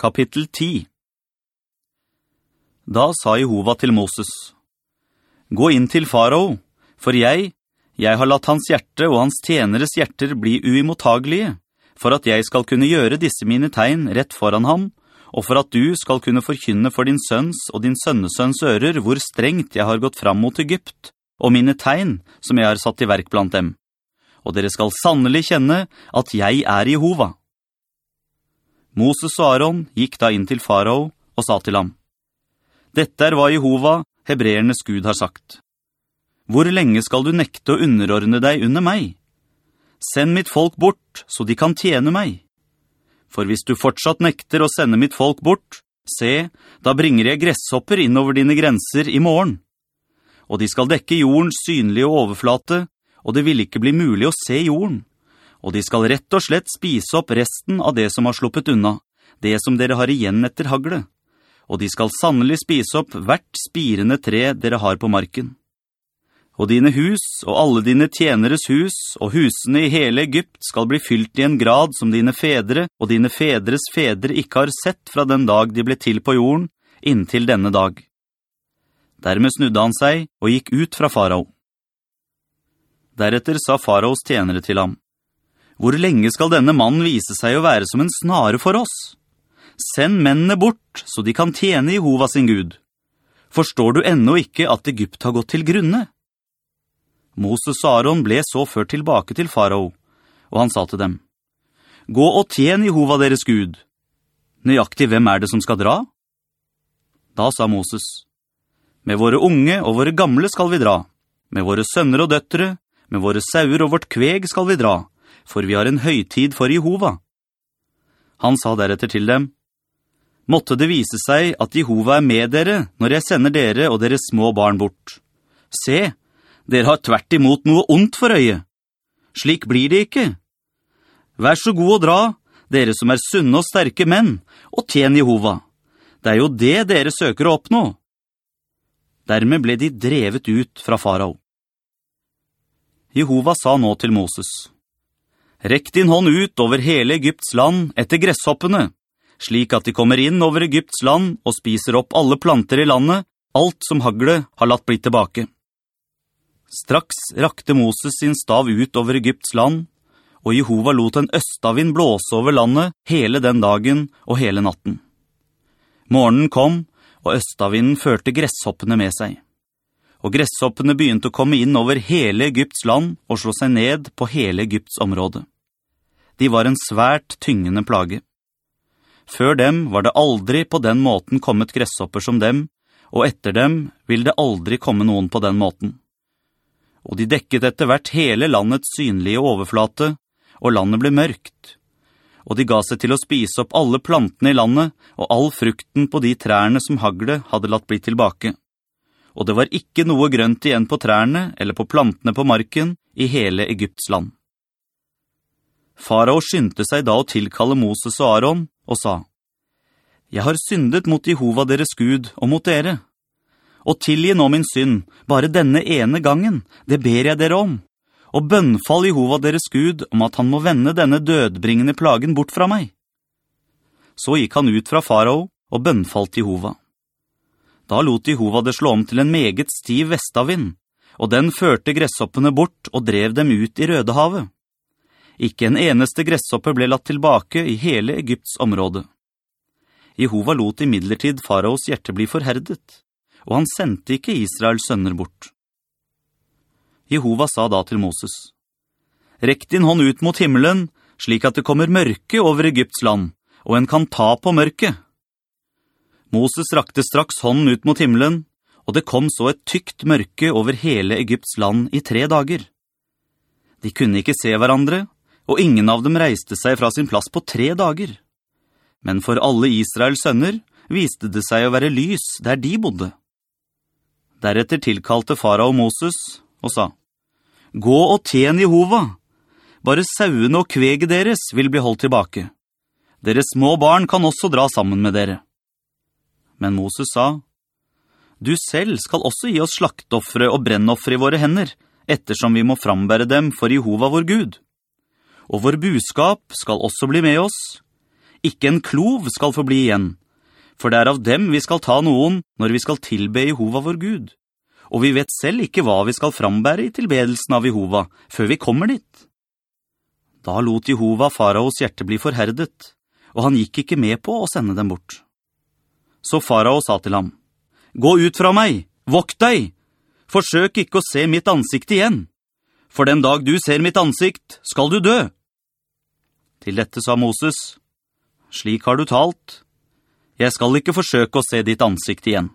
Kapittel 10 Da sa Jehova til Moses, «Gå inn til farao, for jeg, jeg har latt hans hjerte og hans tjeneres hjerter bli uimottagelige, for at jeg skal kunne gjøre disse mine tegn rett foran ham, og for at du skal kunne forkynne for din sønns og din sønnesønns ører hvor strengt jeg har gått fram mot Egypt, og mine tegn som jeg har satt i verk blant dem. Og dere skal sannelig kjenne at jeg er Jehova.» Moses og Aaron gikk da inn til farao og sa til ham, «Dette er hva Jehova, hebreernes Gud, har sagt. Hvor lenge skal du nekte å underordne deg under meg? Send mitt folk bort, så de kan tjene meg. For hvis du fortsatt nekter å sende mitt folk bort, se, da bringer jeg gresshopper inn over dine grenser i morgen. Og de skal dekke jordens synlige overflate, og det vil ikke bli mulig å se jorden og de skal rett og slett spise opp resten av det som har sluppet unna, det som dere har igjen etter hagle. Og de skal sannelig spise opp hvert spirende tre dere har på marken. Og dine hus og alle dine tjeneres hus og husene i hele Egypt skal bli fylt i en grad som dine fedre og dine fedres fedre ikke har sett fra den dag de ble til på jorden, inntil denne dag. Dermed snudde han seg og gikk ut fra farao. Deretter sa faraos tjenere til ham, hvor lenge skal denne mannen vise seg å være som en snare for oss? Send mennene bort, så de kan tjene Jehova sin Gud. Forstår du ennå ikke at Egypt har gått til grunne? Moses og Aaron ble så ført tilbake til farao, og han sa til dem, «Gå og tjen Jehova deres Gud. Nøyaktig hvem er det som skal dra?» Da sa Moses, «Med våre unge og våre gamle skal vi dra, med våre sønner og døttere, med våre sauer og vårt kveg skal vi dra, for vi har en høytid for Jehova. Han sa deretter til dem, «Måtte det vise seg at Jehova er med dere når jeg sender dere og deres små barn bort. Se, dere har tvert imot noe ondt for øyet. Slik blir det ikke. Vær så god å dra, dere som er sunne og sterke menn, og tjen Jehova. Det er jo det dere søker å oppnå.» Dermed ble de drevet ut fra farao. Jehova sa nå til Moses, Rekk din hånd ut over hele Egypts land etter gresshoppene, slik at de kommer inn over Egypts land og spiser opp alle planter i landet, alt som hagle har latt bli tilbake. Straks rakte Moses sin stav ut over Egypts land, og Jehova lot en østavind blåse over landet hele den dagen og hele natten. Morgenen kom, og østavinden førte gresshoppene med seg. Og gresshoppene begynte å komme inn over hele Egypts land og slå seg ned på hele Egypts område. De var en svært tyngende plage. Før dem var det aldri på den måten kommet gresshopper som dem, og etter dem vil det aldri komme noen på den måten. Og de dekket etter hvert hele landets synlige overflate, og landet ble mørkt. Og de ga seg til å spise opp alle plantene i landet, og all frukten på de trærne som hagle hadde latt bli tilbake. Og det var ikke noe grønt igjen på trærne eller på plantene på marken i hele Egypts land. Farao skyndte seg da å tilkalle Moses og Aaron, og sa, «Jeg har syndet mot Jehova deres Gud og mot dere. Og tilgi nå min synd, bare denne ene gangen, det ber jeg dere om. Og bønnfall Jehova deres Gud om at han må vende denne dødbringende plagen bort fra meg.» Så gikk han ut fra farao og bønnfalt Jehova. Da lot Jehova det slå om til en meget stiv vestavind, og den førte gresshoppene bort og drev dem ut i Rødehavet. Ikke en eneste gresshoppe ble latt tilbake i hele Egypts område. Jehova lot i midlertid faraos hjerte bli forherdet, og han sendte ikke Israels sønner bort. Jehova sa da til Moses, «Rekk din hånd ut mot himmelen, slik at det kommer mørke over Egypts land, og en kan ta på mørket.» Moses rakte straks hånden ut mot himmelen, og det kom så et tykt mørke over hele Egypts land i tre dager. De kunne ikke se hverandre, og ingen av dem reiste seg fra sin plass på tre dager. Men for alle Israels sønner viste det seg å være lys der de bodde. Deretter tilkalte farao Moses og sa, «Gå og tjen Jehova! Bare sauene og kveget deres vil bli holdt tilbake. Deres små barn kan også dra sammen med dere.» Men Moses sa, «Du selv skal også gi oss slaktoffere og brennoffere i våre hender, ettersom vi må frambære dem for Jehova vår Gud.» Og vår buskap skal også bli med oss. ikke en klov skal få bli igjen, for det er av dem vi skal ta noen når vi skal tilbe Jehova vår Gud, og vi vet selv ikke hva vi skal frambære i tilbedelsen av Jehova, før vi kommer dit. Da lot Jehova faraos hjerte bli forherdet, og han gikk ikke med på å sende dem bort. Så farao sa til ham, «Gå ut fra meg, vokt deg! Forsøk ikke å se mitt ansikt igjen, for den dag du ser mitt ansikt, skal du dø!» Til dette sa Moses, «Slik har du talt. Jeg skal ikke forsøke å se ditt ansikt igjen.»